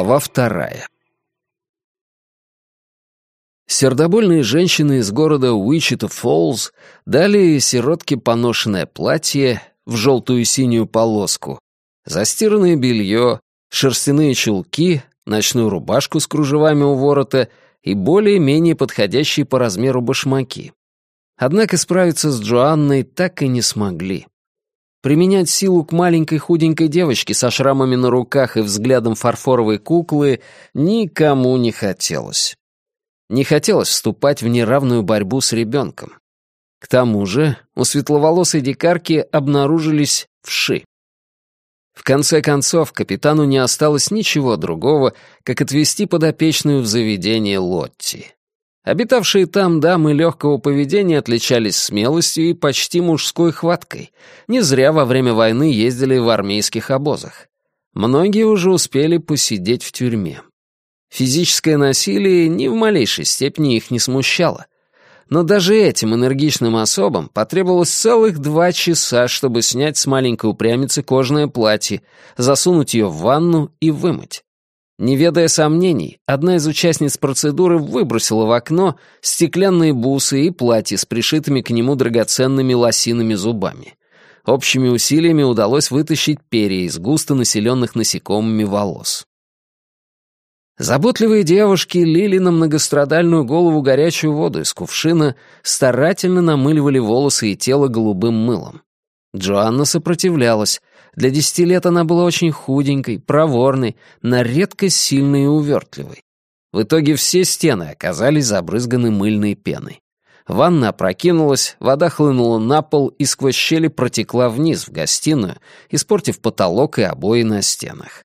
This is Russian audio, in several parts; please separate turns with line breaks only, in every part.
Глава вторая. Сердобольные женщины из города Уичита-Фоллз дали сиротке поношенное платье в желтую синюю полоску, застиранное белье, шерстяные чулки, ночную рубашку с кружевами у ворота и более-менее подходящие по размеру башмаки. Однако справиться с Джоанной так и не смогли. Применять силу к маленькой худенькой девочке со шрамами на руках и взглядом фарфоровой куклы никому не хотелось. Не хотелось вступать в неравную борьбу с ребенком. К тому же у светловолосой дикарки обнаружились вши. В конце концов, капитану не осталось ничего другого, как отвезти подопечную в заведение Лотти. Обитавшие там дамы легкого поведения отличались смелостью и почти мужской хваткой. Не зря во время войны ездили в армейских обозах. Многие уже успели посидеть в тюрьме. Физическое насилие ни в малейшей степени их не смущало. Но даже этим энергичным особам потребовалось целых два часа, чтобы снять с маленькой упрямицы кожаное платье, засунуть ее в ванну и вымыть. Не ведая сомнений, одна из участниц процедуры выбросила в окно стеклянные бусы и платье с пришитыми к нему драгоценными лосиными зубами. Общими усилиями удалось вытащить перья из густо населенных насекомыми волос. Заботливые девушки лили на многострадальную голову горячую воду из кувшина, старательно намыливали волосы и тело голубым мылом. Джоанна сопротивлялась, для десяти лет она была очень худенькой, проворной, на редкость сильной и увертливой. В итоге все стены оказались забрызганы мыльной пеной. Ванна опрокинулась, вода хлынула на пол и сквозь щели протекла вниз, в гостиную, испортив потолок и обои на стенах.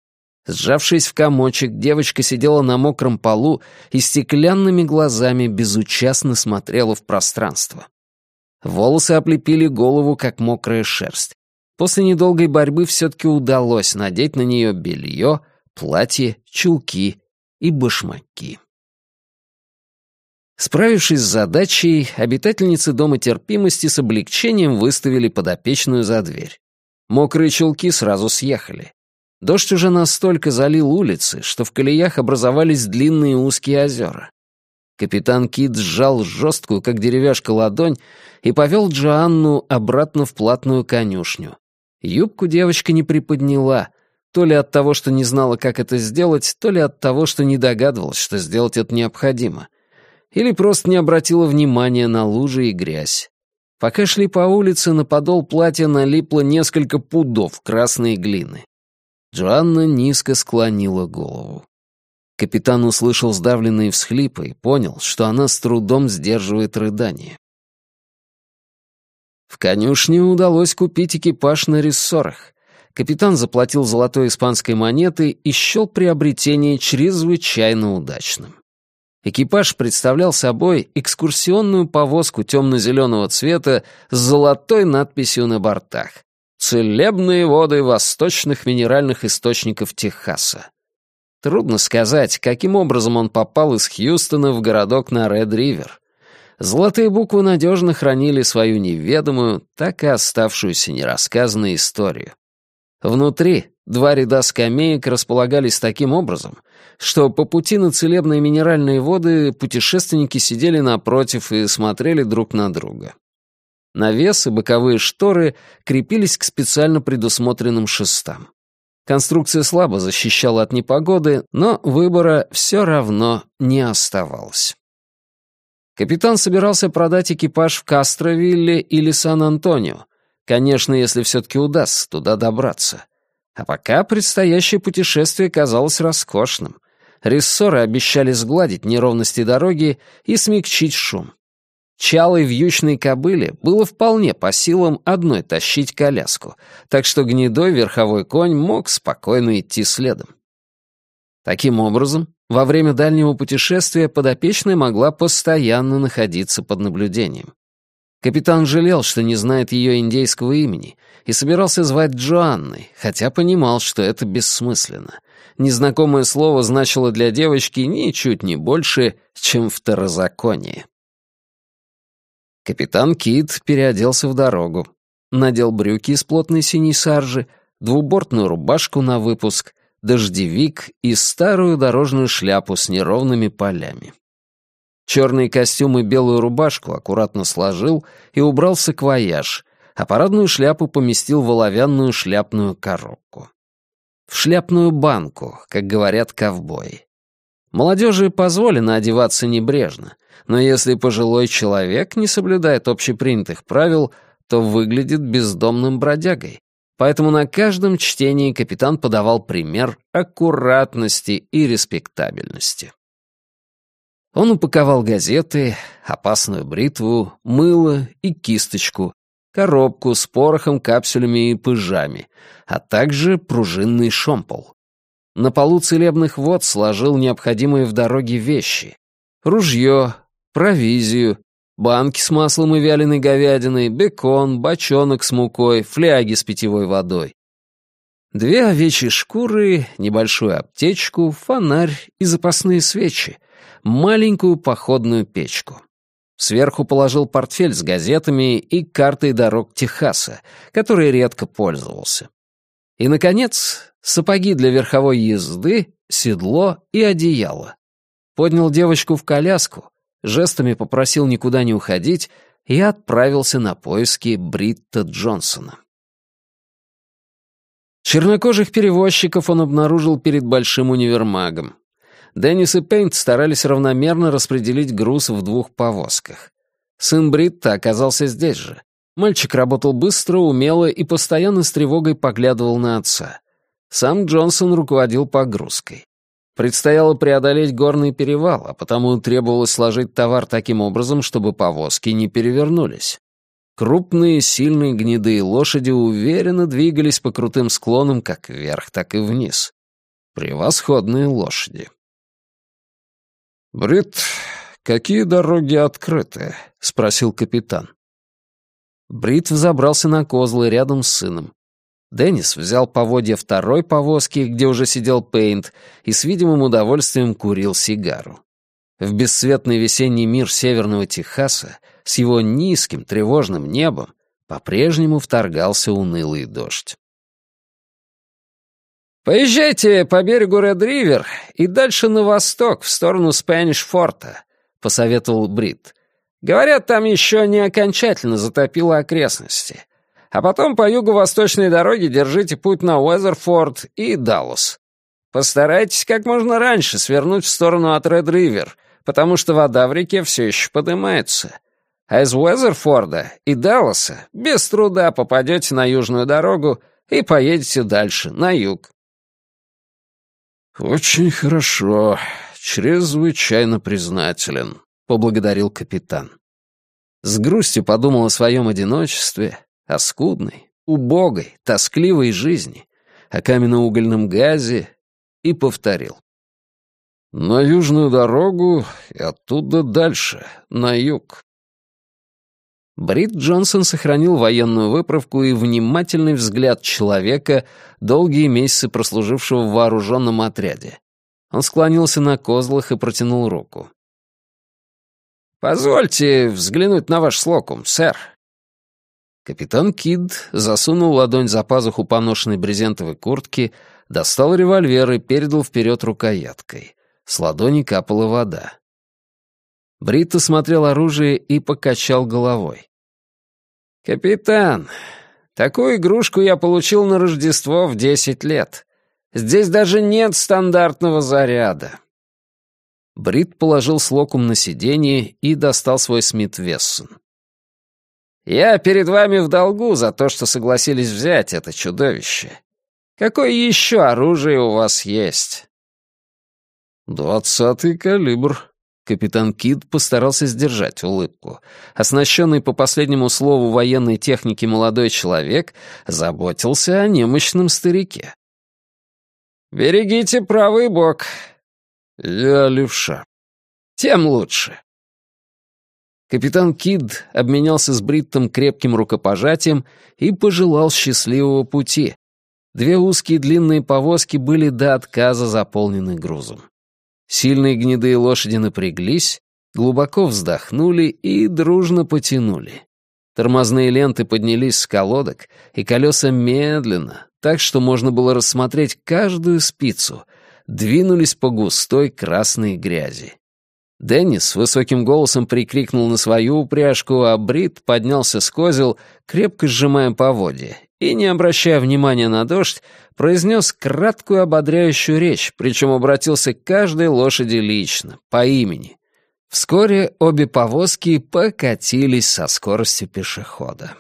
Сжавшись в комочек, девочка сидела на мокром полу и стеклянными глазами безучастно смотрела в пространство. Волосы облепили голову, как мокрая шерсть. После недолгой борьбы все-таки удалось надеть на нее белье, платье, чулки и башмаки. Справившись с задачей, обитательницы Дома терпимости с облегчением выставили подопечную за дверь. Мокрые чулки сразу съехали. Дождь уже настолько залил улицы, что в колеях образовались длинные узкие озера. Капитан Кит сжал жесткую, как деревяшка, ладонь и повел Джоанну обратно в платную конюшню, Юбку девочка не приподняла, то ли от того, что не знала, как это сделать, то ли от того, что не догадывалась, что сделать это необходимо. Или просто не обратила внимания на лужи и грязь. Пока шли по улице, на подол платья налипло несколько пудов красной глины. Джоанна низко склонила голову. Капитан услышал сдавленные всхлипы и понял, что она с трудом сдерживает рыдание. В конюшне удалось купить экипаж на рессорах. Капитан заплатил золотой испанской монетой и счел приобретение чрезвычайно удачным. Экипаж представлял собой экскурсионную повозку темно-зеленого цвета с золотой надписью на бортах «Целебные воды восточных минеральных источников Техаса». Трудно сказать, каким образом он попал из Хьюстона в городок на Ред-Ривер. Золотые буквы надежно хранили свою неведомую, так и оставшуюся нерассказанную историю. Внутри два ряда скамеек располагались таким образом, что по пути на целебные минеральные воды путешественники сидели напротив и смотрели друг на друга. Навес и боковые шторы крепились к специально предусмотренным шестам. Конструкция слабо защищала от непогоды, но выбора все равно не оставалось. Капитан собирался продать экипаж в Кастровилле или Сан-Антонио. Конечно, если все-таки удастся туда добраться. А пока предстоящее путешествие казалось роскошным. Рессоры обещали сгладить неровности дороги и смягчить шум. Чалой вьючной кобыле было вполне по силам одной тащить коляску, так что гнедой верховой конь мог спокойно идти следом. Таким образом, во время дальнего путешествия подопечная могла постоянно находиться под наблюдением. Капитан жалел, что не знает ее индейского имени, и собирался звать Джоанной, хотя понимал, что это бессмысленно. Незнакомое слово значило для девочки ничуть не больше, чем второзаконие. Капитан Кит переоделся в дорогу. Надел брюки из плотной синей саржи, двубортную рубашку на выпуск, дождевик и старую дорожную шляпу с неровными полями. Черный костюм и белую рубашку аккуратно сложил и убрал в саквояж, а парадную шляпу поместил в оловянную шляпную коробку. В шляпную банку, как говорят ковбои. Молодежи позволено одеваться небрежно, но если пожилой человек не соблюдает общепринятых правил, то выглядит бездомным бродягой. Поэтому на каждом чтении капитан подавал пример аккуратности и респектабельности. Он упаковал газеты, опасную бритву, мыло и кисточку, коробку с порохом, капсулями и пыжами, а также пружинный шомпол. На полу целебных вод сложил необходимые в дороге вещи. Ружье, провизию, банки с маслом и вяленой говядиной, бекон, бочонок с мукой, фляги с питьевой водой. Две овечьи шкуры, небольшую аптечку, фонарь и запасные свечи, маленькую походную печку. Сверху положил портфель с газетами и картой дорог Техаса, которой редко пользовался. И, наконец, сапоги для верховой езды, седло и одеяло. Поднял девочку в коляску, жестами попросил никуда не уходить и отправился на поиски Бритта Джонсона. Чернокожих перевозчиков он обнаружил перед большим универмагом. Деннис и Пейнт старались равномерно распределить груз в двух повозках. Сын Бритта оказался здесь же. Мальчик работал быстро, умело и постоянно с тревогой поглядывал на отца. Сам Джонсон руководил погрузкой. Предстояло преодолеть горный перевал, а потому требовалось сложить товар таким образом, чтобы повозки не перевернулись. Крупные, сильные гнедые лошади уверенно двигались по крутым склонам как вверх, так и вниз. Превосходные лошади. «Брит, какие дороги открыты?» — спросил капитан. Брит взобрался на козлы рядом с сыном. Деннис взял поводья второй повозки, где уже сидел Пейнт, и с видимым удовольствием курил сигару. В бесцветный весенний мир северного Техаса с его низким тревожным небом по-прежнему вторгался унылый дождь. «Поезжайте по берегу Ред-Ривер и дальше на восток, в сторону Спэниш-Форта», — посоветовал Брит. «Говорят, там еще не окончательно затопило окрестности. А потом по юго-восточной дороге держите путь на Уэзерфорд и Даллас. Постарайтесь как можно раньше свернуть в сторону от Ред-Ривер, потому что вода в реке все еще поднимается. А из Уэзерфорда и Далласа без труда попадете на южную дорогу и поедете дальше, на юг.
«Очень хорошо. Чрезвычайно признателен», — поблагодарил капитан.
С грустью подумал о своем одиночестве, о скудной, убогой, тоскливой жизни, о каменноугольном газе и повторил.
«На южную дорогу и оттуда дальше, на юг.
Брит Джонсон сохранил военную выправку и внимательный взгляд человека, долгие месяцы прослужившего в вооруженном отряде. Он склонился на козлах и протянул руку. «Позвольте взглянуть на ваш слокум, сэр». Капитан Кид засунул ладонь за пазуху поношенной брезентовой куртки, достал револьвер и передал вперед рукояткой. С ладони капала вода. Брит осмотрел оружие и покачал головой. «Капитан, такую игрушку я получил на Рождество в десять лет. Здесь даже нет стандартного заряда». Брит положил слокум на сиденье и достал свой Смит Вессон.
«Я перед вами в долгу за то, что согласились взять это чудовище. Какое еще оружие у вас есть?»
«Двадцатый калибр»,
Капитан Кид постарался сдержать улыбку. Оснащенный по последнему слову военной техники молодой человек заботился о немощном старике.
«Берегите правый бок».
«Я левша».
«Тем лучше».
Капитан Кид обменялся с Бриттом крепким рукопожатием и пожелал счастливого пути. Две узкие длинные повозки были до отказа заполнены грузом. Сильные гнедые лошади напряглись, глубоко вздохнули и дружно потянули. Тормозные ленты поднялись с колодок, и колеса медленно, так что можно было рассмотреть каждую спицу, двинулись по густой красной грязи. Деннис высоким голосом прикрикнул на свою упряжку, а Брит поднялся с козел, крепко сжимая поводья, и, не обращая внимания на дождь, произнес краткую ободряющую речь, причем обратился к каждой лошади лично, по имени. Вскоре обе повозки покатились со скоростью пешехода.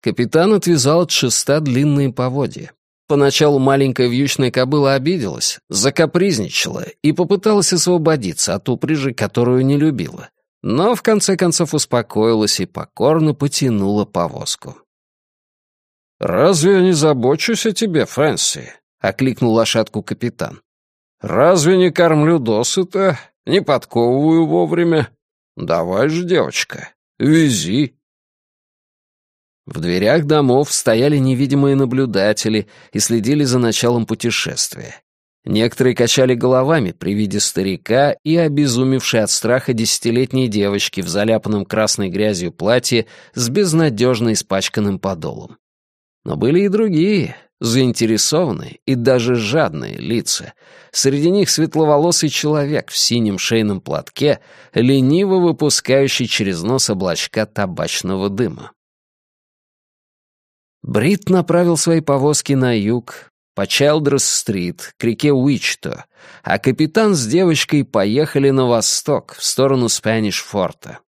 Капитан отвязал от шеста длинные поводья. Поначалу маленькая вьючная кобыла обиделась, закапризничала и попыталась освободиться от упряжи, которую не любила. Но в конце концов успокоилась и покорно потянула повозку.
«Разве я не забочусь о тебе, Фрэнси?» — окликнул лошадку капитан. «Разве не кормлю досыта, не подковываю вовремя? Давай же, девочка, вези».
В дверях домов стояли невидимые наблюдатели и следили за началом путешествия. Некоторые качали головами при виде старика и обезумевшей от страха десятилетней девочки в заляпанном красной грязью платье с безнадежно испачканным подолом. Но были и другие, заинтересованные и даже жадные лица. Среди них светловолосый человек в синем шейном платке, лениво выпускающий через нос облачка табачного дыма. Брит направил свои повозки на юг, по Чайлдресс-стрит, к реке Уичто, а капитан с девочкой поехали на восток, в сторону Спэниш-форта.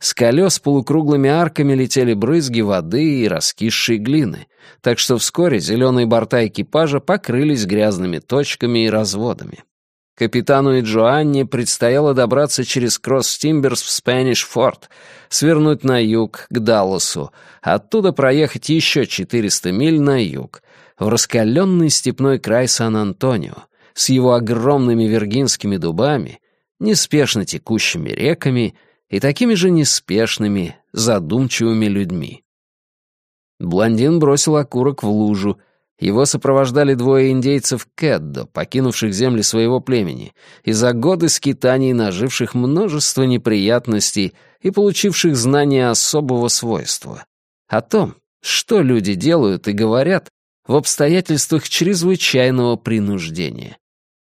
С колес полукруглыми арками летели брызги воды и раскисшей глины, так что вскоре зеленые борта экипажа покрылись грязными точками и разводами. Капитану и Джоанне предстояло добраться через Кросс-Тимберс в Спэниш-Форт, свернуть на юг, к Далласу, оттуда проехать еще 400 миль на юг, в раскаленный степной край Сан-Антонио, с его огромными виргинскими дубами, неспешно текущими реками и такими же неспешными, задумчивыми людьми. Блондин бросил окурок в лужу, его сопровождали двое индейцев Кэддо, покинувших земли своего племени, и за годы скитаний наживших множество неприятностей и получивших знания особого свойства. О том, что люди делают и говорят в обстоятельствах чрезвычайного принуждения.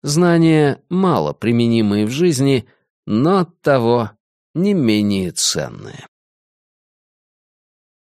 Знания, мало применимые в жизни, но от того не менее ценные.